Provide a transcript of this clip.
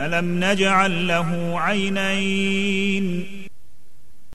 ألم نجعل له عينين؟